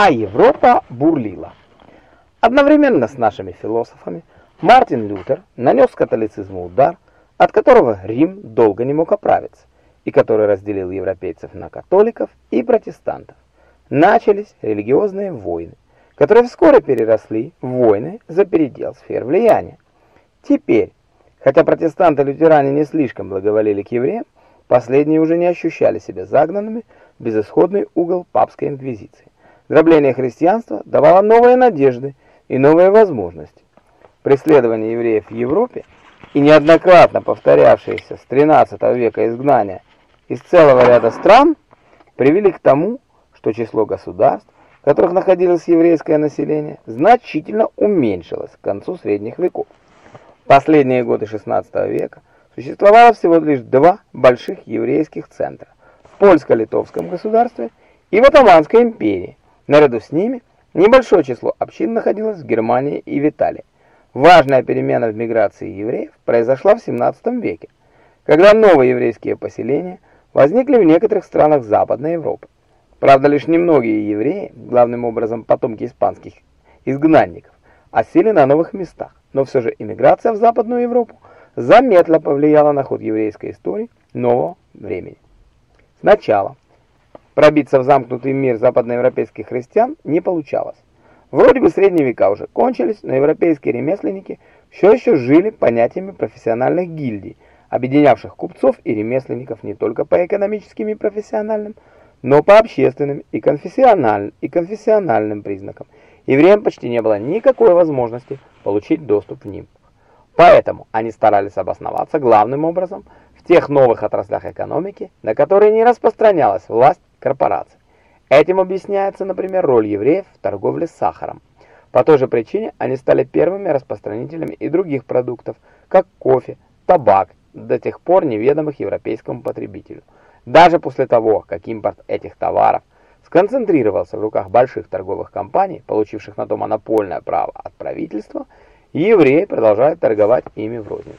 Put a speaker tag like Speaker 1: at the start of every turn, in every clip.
Speaker 1: а Европа бурлила. Одновременно с нашими философами Мартин Лютер нанес католицизму удар, от которого Рим долго не мог оправиться, и который разделил европейцев на католиков и протестантов. Начались религиозные войны, которые вскоре переросли в войны за передел сфер влияния. Теперь, хотя протестанты-лютеране не слишком благоволили к евреям, последние уже не ощущали себя загнанными в безысходный угол папской инквизиции. Дробление христианства давало новые надежды и новые возможности. Преследование евреев в Европе и неоднократно повторявшееся с XIII века изгнание из целого ряда стран привели к тому, что число государств, в которых находилось еврейское население, значительно уменьшилось к концу средних веков. В последние годы XVI века существовало всего лишь два больших еврейских центра в польско-литовском государстве и в Отtomанской империи, Наряду с ними небольшое число общин находилось в Германии и в Италии. Важная перемена в миграции евреев произошла в 17 веке, когда новые еврейские поселения возникли в некоторых странах Западной Европы. Правда, лишь немногие евреи, главным образом потомки испанских изгнанников, осели на новых местах, но все же иммиграция в Западную Европу заметно повлияла на ход еврейской истории нового времени. Сначала Пробиться в замкнутый мир западноевропейских христиан не получалось. Вроде бы средние века уже кончились, но европейские ремесленники все еще жили понятиями профессиональных гильдий, объединявших купцов и ремесленников не только по экономическим и профессиональным, но по общественным и конфессиональным, и конфессиональным признакам. Евреям почти не было никакой возможности получить доступ в ним. Поэтому они старались обосноваться главным образом в тех новых отраслях экономики, на которые не распространялась власть корпораций. Этим объясняется, например, роль евреев в торговле сахаром. По той же причине они стали первыми распространителями и других продуктов, как кофе, табак, до тех пор неведомых европейскому потребителю. Даже после того, как импорт этих товаров сконцентрировался в руках больших торговых компаний, получивших на то монопольное право от правительства, евреи продолжают торговать ими в розницу.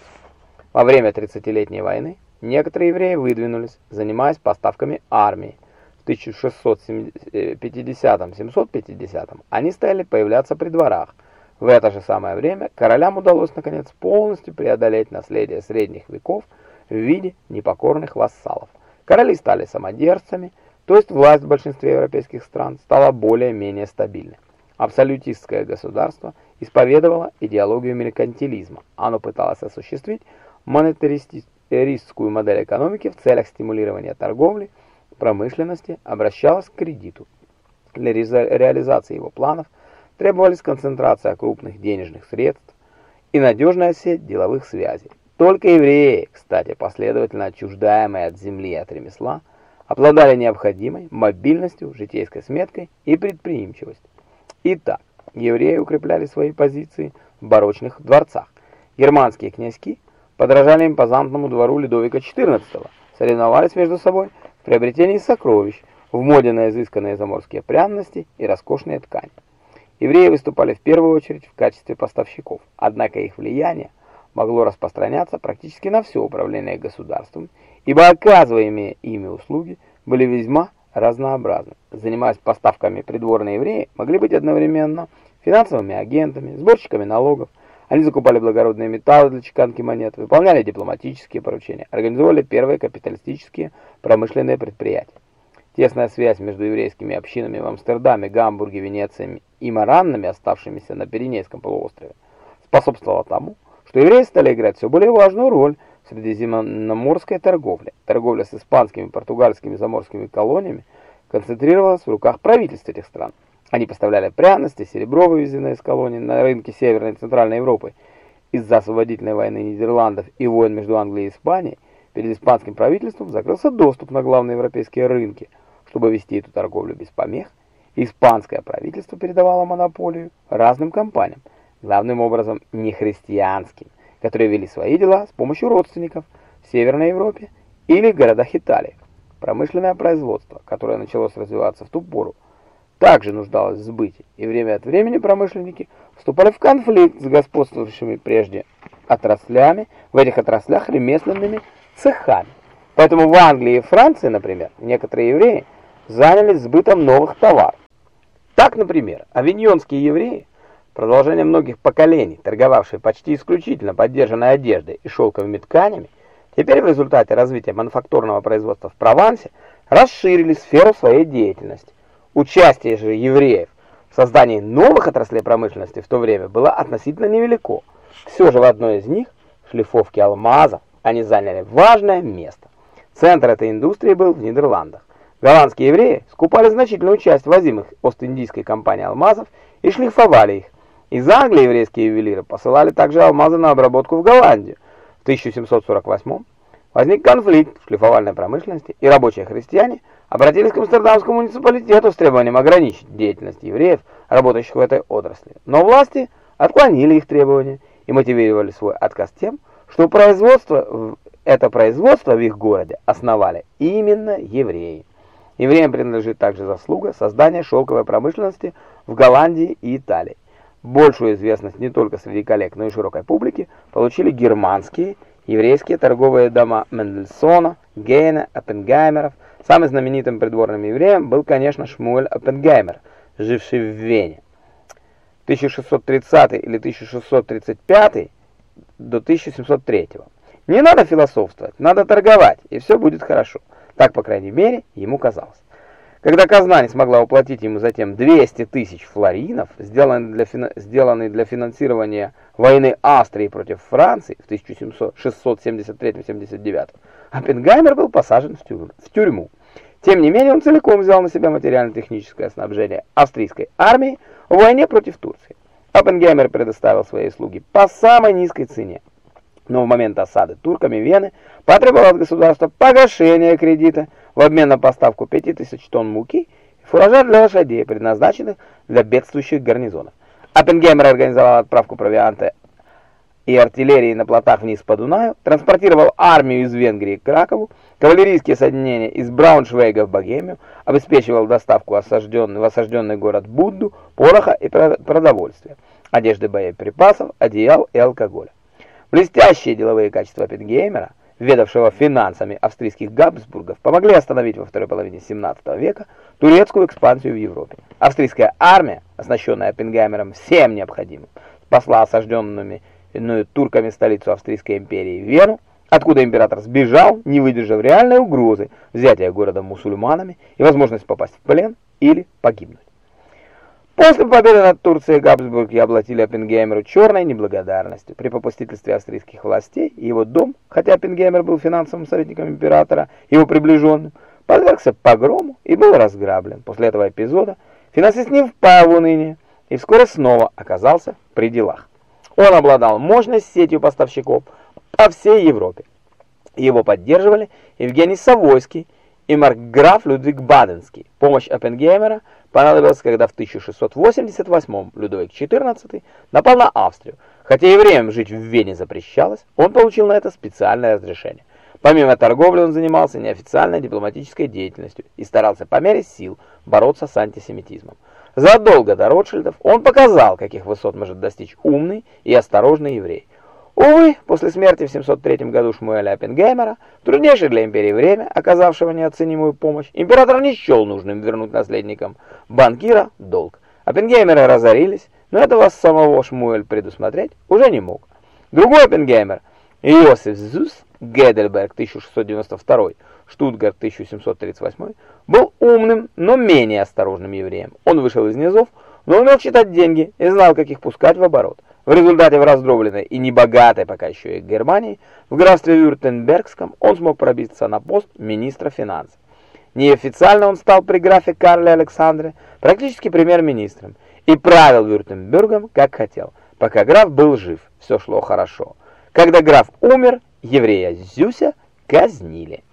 Speaker 1: Во время 30-летней войны некоторые евреи выдвинулись, занимаясь поставками армии, 1650-750 они стали появляться при дворах. В это же самое время королям удалось наконец полностью преодолеть наследие средних веков в виде непокорных вассалов. Короли стали самодержцами, то есть власть в большинстве европейских стран стала более-менее стабильной. Абсолютистское государство исповедовало идеологию меркантилизма. Оно пыталось осуществить монетаристическую модель экономики в целях стимулирования торговли, промышленности обращалась к кредиту. Для реализации его планов требовались концентрация крупных денежных средств и надежная сеть деловых связей. Только евреи, кстати, последовательно отчуждаемые от земли и от ремесла, обладали необходимой мобильностью, житейской сметкой и предприимчивостью. Итак, евреи укрепляли свои позиции в барочных дворцах. Германские князьки подражали импозантному двору Людовика XIV, соревновались между собой в сокровищ, в моде на изысканные заморские пряности и роскошные ткани. Евреи выступали в первую очередь в качестве поставщиков, однако их влияние могло распространяться практически на все управление государством, ибо оказываемые ими услуги были весьма разнообразны. Занимаясь поставками, придворные евреи могли быть одновременно финансовыми агентами, сборщиками налогов, они закупали благородные металлы для чеканки монет, выполняли дипломатические поручения, организовали первые капиталистические промышленные предприятия. Тесная связь между еврейскими общинами в Амстердаме, Гамбурге, Венеции и Мараннами, оставшимися на Пиренейском полуострове, способствовала тому, что евреи стали играть все более важную роль в средиземноморской торговле. Торговля с испанскими и португальскими заморскими колониями концентрировалась в руках правительств этих стран. Они поставляли пряности, серебро, вывезенное из колоний на рынке Северной и Центральной Европы. Из-за освободительной войны Нидерландов и войн между Англией и Испанией перед испанским правительством закрылся доступ на главные европейские рынки. Чтобы вести эту торговлю без помех, испанское правительство передавало монополию разным компаниям, главным образом нехристианским, которые вели свои дела с помощью родственников в Северной Европе или городах Италии. Промышленное производство, которое началось развиваться в ту пору, также нуждалась в сбыте, и время от времени промышленники вступали в конфликт с господствовавшими прежде отраслями, в этих отраслях ремесленными цехами. Поэтому в Англии и Франции, например, некоторые евреи занялись сбытом новых товаров. Так, например, авиньонские евреи, продолжение многих поколений, торговавшие почти исключительно поддержанной одеждой и шелковыми тканями, теперь в результате развития мануфактурного производства в Провансе расширили сферу своей деятельности. Участие же евреев в создании новых отраслей промышленности в то время было относительно невелико. Все же в одной из них, шлифовке алмазов, они заняли важное место. Центр этой индустрии был в Нидерландах. Голландские евреи скупали значительную часть возимых Ост-Индийской компанией алмазов и шлифовали их. Из Англии еврейские ювелиры посылали также алмазы на обработку в Голландию. В 1748 возник конфликт в шлифовальной промышленности, и рабочие христиане обратились к Амстердамскому муниципалитету с требованием ограничить деятельность евреев, работающих в этой отрасли. Но власти отклонили их требования и мотивировали свой отказ тем, что производство, это производство в их городе основали именно евреи. Евреям принадлежит также заслуга создания шелковой промышленности в Голландии и Италии. Большую известность не только среди коллег, но и широкой публики получили германские, еврейские торговые дома Мендельсона, Гейна, Оппенгаймеров. Самым знаменитым придворным евреем был, конечно, Шмуэль Оппенгаймер, живший в Вене. 1630 или 1635 до 1703. Не надо философствовать, надо торговать, и все будет хорошо. Так, по крайней мере, ему казалось. Когда Казань смогла уплатить ему затем 200 тысяч флоринов, сделанные для, сделанные для финансирования войны Австрии против Франции в 1673-79, Оппенгаймер был посажен в, тюрь... в тюрьму. Тем не менее, он целиком взял на себя материально-техническое снабжение австрийской армии в войне против Турции. Оппенгеймер предоставил свои услуги по самой низкой цене но в момент осады турками Вены потребовал от государства погашения кредита в обмен на поставку 5000 тонн муки и фуража для лошадей, предназначенных для бедствующих гарнизонов. Оппенгеймер организовал отправку провианта и артиллерии на плотах вниз по Дунаю, транспортировал армию из Венгрии к Кракову, кавалерийские соединения из Брауншвейга в Богемию, обеспечивал доставку осажденный, в осажденный город Будду, пороха и продовольствия, одежды боеприпасов, одеял и алкоголя. Блестящие деловые качества Оппенгеймера, ведавшего финансами австрийских Габсбургов, помогли остановить во второй половине 17 века турецкую экспансию в Европе. Австрийская армия, оснащенная Оппенгеймером всем необходимым, спасла осажденными ну, турками столицу Австрийской империи Вену, откуда император сбежал, не выдержав реальной угрозы взятия города мусульманами и возможность попасть в плен или погибнуть. После победы над Турцией Габсбурги облатили Оппенгеймеру черной неблагодарностью. При попустительстве австрийских властей его дом, хотя Оппенгеймер был финансовым советником императора, его приближенным, подвергся погрому и был разграблен. После этого эпизода финансист не впал в уныние и вскоре снова оказался при делах. Он обладал мощной сетью поставщиков по всей Европе. Его поддерживали Евгений Савойский и маркграф Людвиг Баденский. Помощь Оппенгеймера – понадобилось, когда в 1688 Людовик XIV напал на Австрию. Хотя евреям жить в Вене запрещалось, он получил на это специальное разрешение. Помимо торговли он занимался неофициальной дипломатической деятельностью и старался по мере сил бороться с антисемитизмом. Задолго до Ротшильдов он показал, каких высот может достичь умный и осторожный еврей. Увы, после смерти в 703 году Шмуэля Оппенгеймера, труднейшее для империи время, оказавшего неоценимую помощь, император не счел нужным вернуть наследникам банкира долг. Оппенгеймеры разорились, но этого самого Шмуэль предусмотреть уже не мог. Другой Оппенгеймер, Иосиф Зюс, Гедельберг 1692, Штутгарт 1738, был умным, но менее осторожным евреем. Он вышел из низов, но умел читать деньги и знал, как их пускать в оборот. В результате в раздробленной и небогатой пока еще и Германии, в графстве Вюртембергском он смог пробиться на пост министра финансов. Неофициально он стал при графе Карле Александре практически премьер-министром и правил Вюртембергом как хотел. Пока граф был жив, все шло хорошо. Когда граф умер, еврея Зюся казнили.